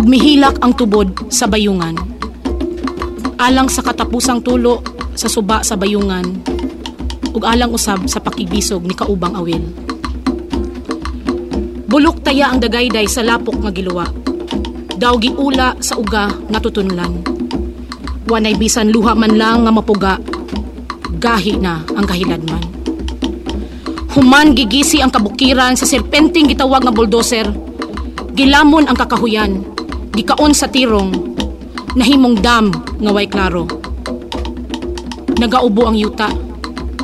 ug mihilak ang tubod sa bayungan. Alang sa katapusang tulo sa suba sa bayungan ug alang usab sa pakibisog ni kaubang awil. Bulok taya ang dagayday sa lapok nga giluwa. Daw giula sa uga nga tutunlan. Wanay bisan luha man lang nga mapuga. Gahi na ang kahiladman. Human gigisi ang kabukiran sa serpenting gitawag nga bulldozer. Gilamon ang kakahuyan. Gikaon sa tirong. Nahimong dam nga way klaro. Nagaubo ang yuta.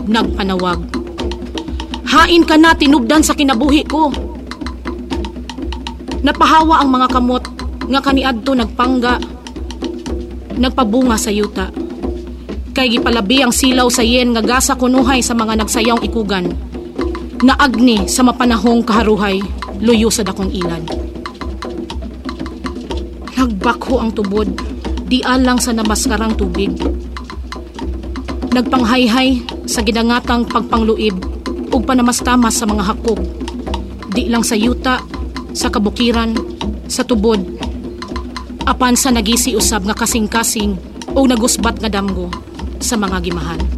Nagpanawag. Hain ka na tinubdan sa kinabuhi ko. Napahawa ang mga kamot nga kaniadto nagpangga. Nagpabunga sa yuta. Kay gipalabi ang silaw sa yen nga gasa kunuhay sa mga nagsayawng ikugan. Naagni sa mapanahong kaharuhay, luyo sa dakong ilad. Nagbakho ang tubod, di alang sa namaskarang tubig. Nagpanghayhay sa gidangatang pagpangluib ug panamastamas sa mga hakog. Di lang sa yuta, sa kabukiran, sa tubod. Apan sa nagisi usab nga kasing-kasing o nagusbat nga damgo sa mga gimahan.